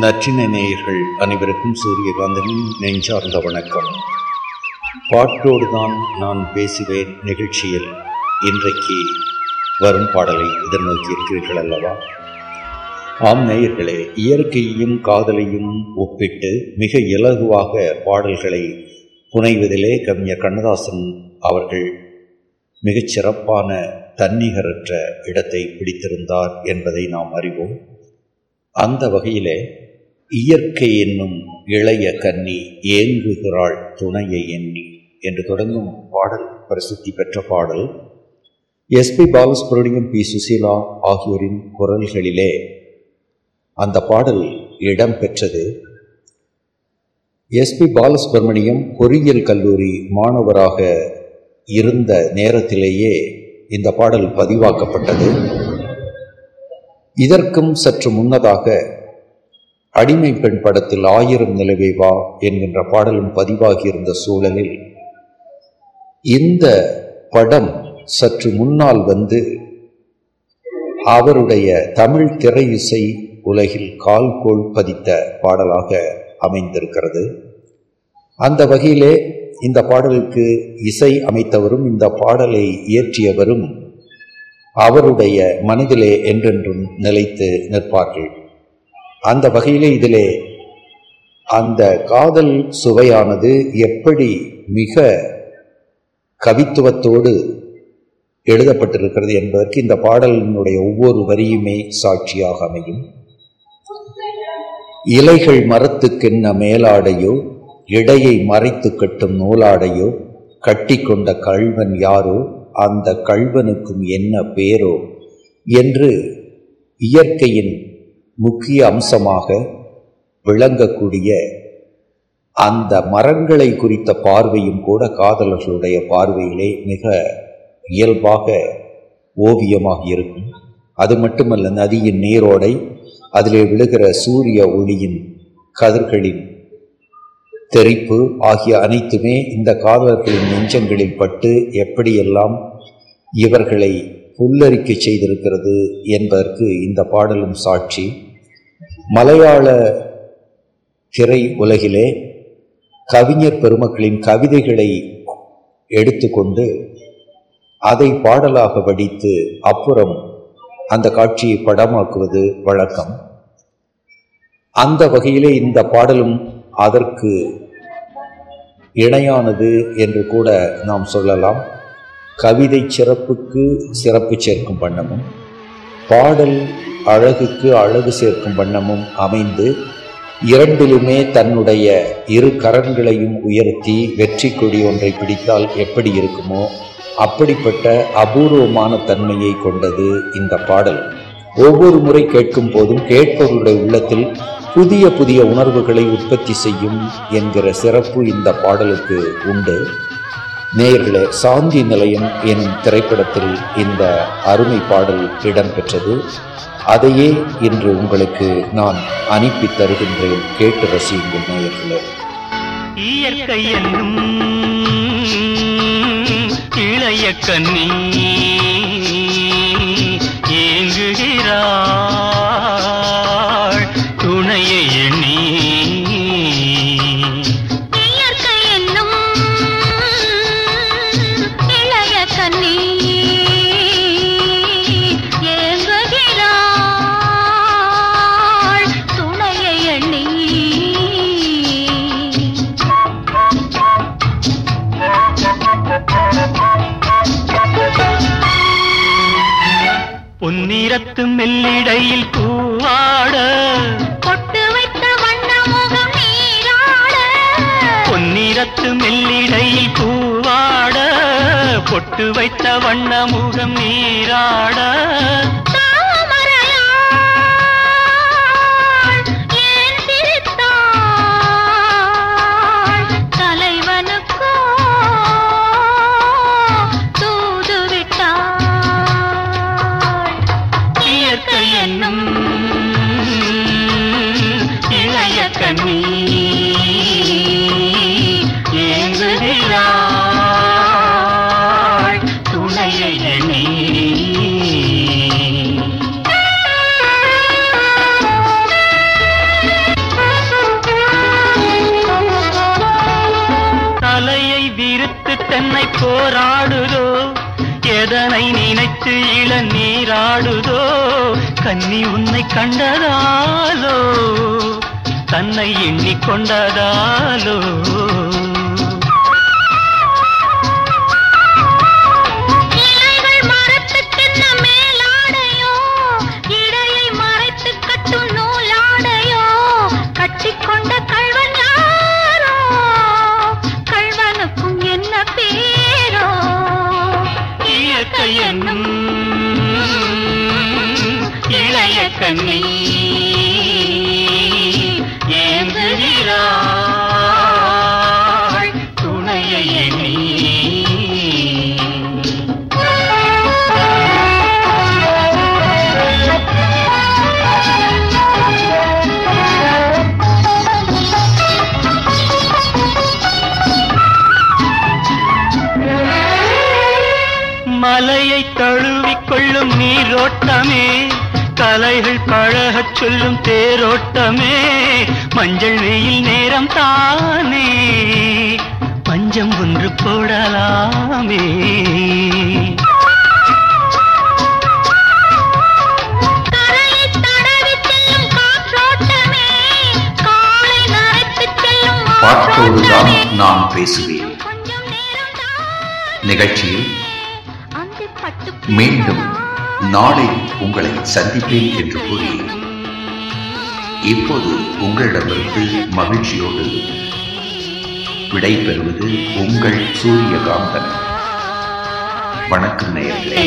நற்றின நேயர்கள் அனைவருக்கும் சூரியகாந்தனின் நெஞ்சார்ந்த வணக்கம். பாட்டோடுதான் நான் பேசுவேன் நிகழ்ச்சியில். இன்றைக்கு வரும் பாடலை எதிர்நோக்கியிருக்கிறீர்கள் அல்லவா? ஆம் நேயர்களே இயற்கையையும் காதலையும் ஒப்பிட்டு மிக இலகுவாக பாடல்களை புனைவதிலே கவிஞர் கண்ணதாசன் அவர்கள் மிகச் சிறப்பான தன்னிகரற்ற இடத்தை பிடித்திருந்தார் என்பதை நாம் அறிவோம். அந்த வகையிலே இயற்கை என்னும் இளைய கன்னி ஏங்குகிறாள் துணையை எண்ணி என்று தொடங்கும் பாடல் பிரசித்தி பெற்ற பாடல். எஸ்பி பாலசுப்ரமணியம் பி சுசீலா ஆகியோரின் குரல்களிலே அந்த பாடல் இடம் பெற்றது எஸ்பி பாலசுப்ரமணியம் பொறியியல் கல்லூரி மாணவராக இருந்த நேரத்திலேயே இந்த பாடல் பதிவாக்கப்பட்டது. இதற்கும் சற்று முன்னதாக அடிமை பெண் படத்தில் ஆயிரம் நிலவே வா என்கின்ற பாடலும் பதிவாகியிருந்த சூழலில் இந்த படம் சற்று முன்னால் வந்து அவருடைய தமிழ் திரை இசை உலகில் கால்கோல் பதித்த பாடலாக அமைந்திருக்கிறது. அந்த வகையிலே இந்த பாடலுக்கு இசை அமைத்தவரும் இந்த பாடலை இயற்றியவரும் அவருடைய மனதிலே என்றென்றும் நிலைத்து நிற்பார்கள். அந்த வகையிலே இதிலே அந்த காதல் சுவையானது எப்படி மிக கவித்துவத்தோடு எழுதப்பட்டிருக்கிறது என்பதற்கு இந்த பாடலினுடைய ஒவ்வொரு வரியுமே சாட்சியாக அமையும். இலைகள் மரத்துக்கென்ன மேலாடையோ இடையை மறைத்து கட்டும் நூலாடையோ கட்டி கொண்ட கல்வன் யாரோ அந்த கல்வனுக்கும் என்ன பேரோ என்று இயற்கையின் முக்கிய அம்சமாக விளங்கக்கூடிய அந்த மரங்களை குறித்த பார்வையும் கூட காதலர்களுடைய பார்வையிலே மிக இயல்பாக ஓவியமாக இருக்கும். அது மட்டுமல்ல நதியின் நீரோடை அதிலே விழுகிற சூரிய ஒளியின் கதிர்களின் தெரிப்பு ஆகிய அனைத்துமே இந்த காதலர்களின் நெஞ்சங்களில் பட்டு எப்படியெல்லாம் இவர்களை புல்லரிக்கை செய்திருக்கிறது என்பதற்கு இந்த பாடலும் சாட்சி. மலையாள திரை உலகிலே கவிஞர் பெருமக்களின் கவிதைகளை எடுத்துக்கொண்டு அதை பாடலாக வடித்து அப்புறம் அந்த காட்சியை படமாக்குவது வழக்கம். அந்த வகையிலே இந்த பாடலும் அதற்கு இணையானது என்று கூட நாம் சொல்லலாம். கவிதை சிறப்புக்கு சிறப்பு சேர்க்கும் வண்ணமும் பாடல் அழகுக்கு அழகு சேர்க்கும் வண்ணமும் அமைந்து இரண்டிலுமே தன்னுடைய இரு கரன்களையும் உயர்த்தி வெற்றி கொடி ஒன்றை பிடித்தால் எப்படி இருக்குமோ அப்படிப்பட்ட அபூர்வமான தன்மையை கொண்டது இந்த பாடல். ஒவ்வொரு முறை கேட்கும் போதும் கேட்பவருடைய உள்ளத்தில் புதிய புதிய உணர்வுகளை உற்பத்தி செய்யும் என்கிற சிறப்பு இந்த பாடலுக்கு உண்டு. நேயர்களே சாந்தி நிலையம் எனும் திரைப்படத்தில் இந்த அருமை பாடல் இடம்பெற்றது. அதையே இன்று உங்களுக்கு நான் அனுப்பி தருகின்றேன். கேட்டு ரசியுங்கள் நேயர்களே. இயற்கை என்னும் இளைய கண்ணி ஏங்குகிறாள் பொன்னிறத்து மெல்லிடையில் பூவாட. பொட்டு வைத்த வண்ண முகம் நீராட. பொன்னிறத்து மெல்லிடையில் பூவாட. பொட்டு வைத்த வண்ண முகம் நீராட. தென்னை போராடுதோ? எதனை நினைத்து இள நீராடுதோ கன்னி உன்னை கண்டதாலோ? தன்னை எண்ணிக்கொண்டதாலோ கலைகள் பழகச் சொல்லும் தேரோட்டமே. மஞ்சள் வெயில் நேரம் தானே. பஞ்சம் ஒன்று போடலாமே. ஆற்றோட்டமே. நான் பேசுவேன். நிகழ்ச்சியில் அந்த பட்டு மீண்டும் நாளை உங்களை சந்திப்பேன் என்று கூறி இப்போது உங்களிடமிருந்து மகிழ்ச்சியோடு விடைபெறுவது உங்கள் சூரியகாந்தன். வணக்கம் நேயர்களே.